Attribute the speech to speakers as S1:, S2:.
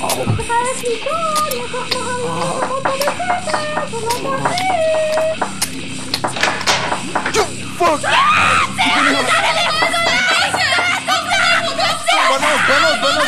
S1: Parece história, cachorro não pode ser, vou morrer. You fuck!
S2: Ah, você é um cara legal, eu lembro isso!
S3: Banana, banana, banana!